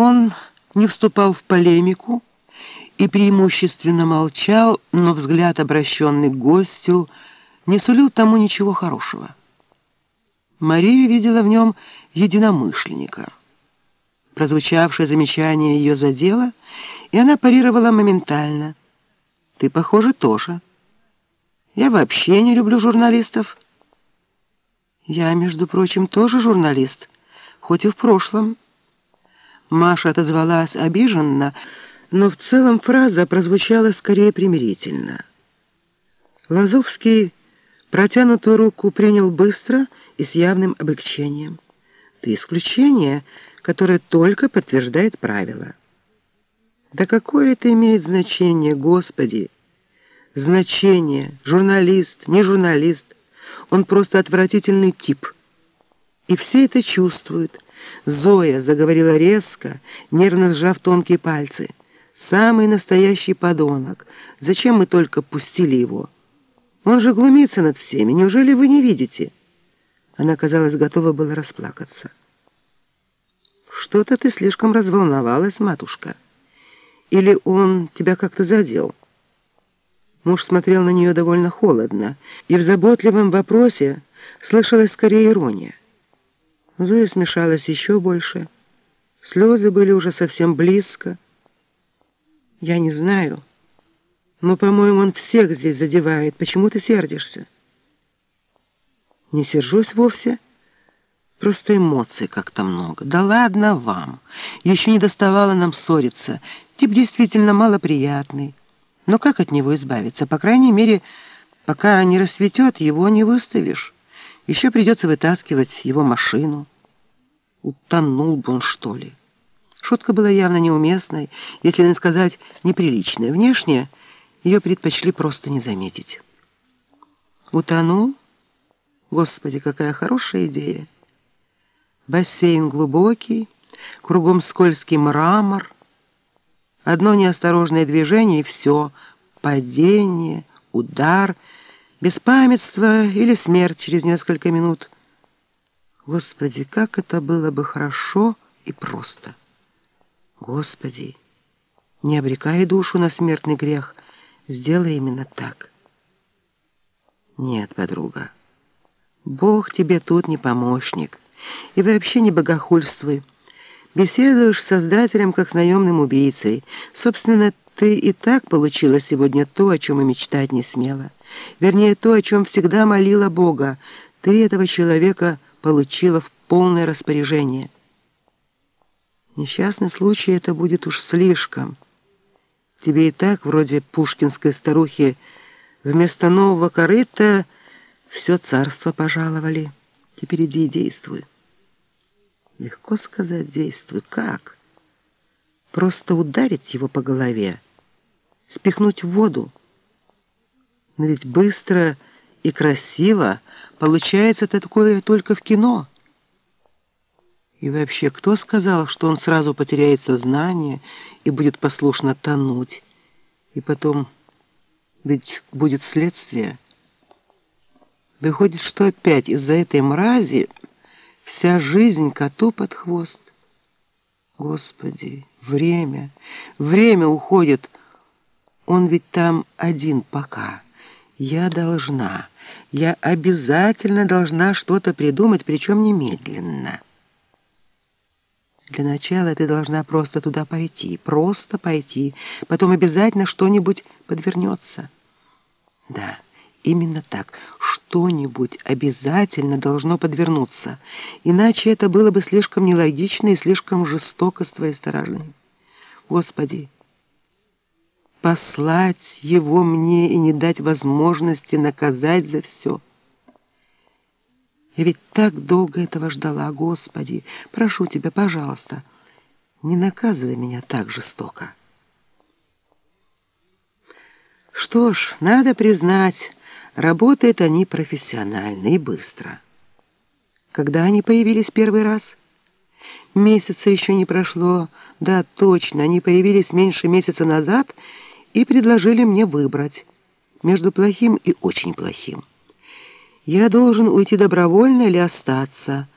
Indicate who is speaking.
Speaker 1: Он не вступал в полемику и преимущественно молчал, но взгляд, обращенный к гостю, не сулил тому ничего хорошего. Мария видела в нем единомышленника. Прозвучавшее замечание ее задело, и она парировала моментально. «Ты, похоже, тоже. Я вообще не люблю журналистов». «Я, между прочим, тоже журналист, хоть и в прошлом». Маша отозвалась обиженно, но в целом фраза прозвучала скорее примирительно. Лазовский протянутую руку принял быстро и с явным облегчением. «Ты исключение, которое только подтверждает правила». «Да какое это имеет значение, Господи?» «Значение, журналист, не журналист, он просто отвратительный тип». И все это чувствуют, Зоя заговорила резко, нервно сжав тонкие пальцы. «Самый настоящий подонок. Зачем мы только пустили его? Он же глумится над всеми. Неужели вы не видите?» Она, казалось, готова была расплакаться. «Что-то ты слишком разволновалась, матушка. Или он тебя как-то задел?» Муж смотрел на нее довольно холодно, и в заботливом вопросе слышалась скорее ирония. Зоя смешалась еще больше. Слезы были уже совсем близко. Я не знаю, но, по-моему, он всех здесь задевает. Почему ты сердишься? Не сержусь вовсе. Просто эмоций как-то много. Да ладно вам. Еще не доставало нам ссориться. Тип действительно малоприятный. Но как от него избавиться? По крайней мере, пока не расцветет, его не выставишь. Еще придется вытаскивать его машину. Утонул бы он, что ли? Шутка была явно неуместной, если не сказать неприличной. Внешне ее предпочли просто не заметить. Утонул? Господи, какая хорошая идея! Бассейн глубокий, кругом скользкий мрамор. Одно неосторожное движение, и все. Падение, удар, беспамятство или смерть через несколько минут — Господи, как это было бы хорошо и просто! Господи, не обрекай душу на смертный грех, сделай именно так. Нет, подруга, Бог тебе тут не помощник, и вообще не богохульствуй. Беседуешь с Создателем, как с наемным убийцей. Собственно, ты и так получила сегодня то, о чем и мечтать не смела. Вернее, то, о чем всегда молила Бога. Ты этого человека получила в полное распоряжение. Несчастный случай это будет уж слишком. Тебе и так, вроде пушкинской старухи, вместо нового корыта все царство пожаловали. Теперь иди и действуй. Легко сказать «действуй». Как? Просто ударить его по голове, спихнуть в воду. Но ведь быстро и красиво получается такое только в кино. И вообще, кто сказал, что он сразу потеряет сознание и будет послушно тонуть? И потом, ведь будет следствие. Выходит, что опять из-за этой мрази вся жизнь коту под хвост. Господи, время, время уходит. Он ведь там один пока. Я должна, я обязательно должна что-то придумать, причем немедленно. Для начала ты должна просто туда пойти, просто пойти, потом обязательно что-нибудь подвернется. Да, именно так, что-нибудь обязательно должно подвернуться, иначе это было бы слишком нелогично и слишком жестоко с твоей стороны. Господи, послать его мне и не дать возможности наказать за все. Я ведь так долго этого ждала, Господи. Прошу тебя, пожалуйста, не наказывай меня так жестоко. Что ж, надо признать, работают они профессионально и быстро. Когда они появились первый раз? Месяца еще не прошло. Да, точно, они появились меньше месяца назад — и предложили мне выбрать между плохим и очень плохим. Я должен уйти добровольно или остаться,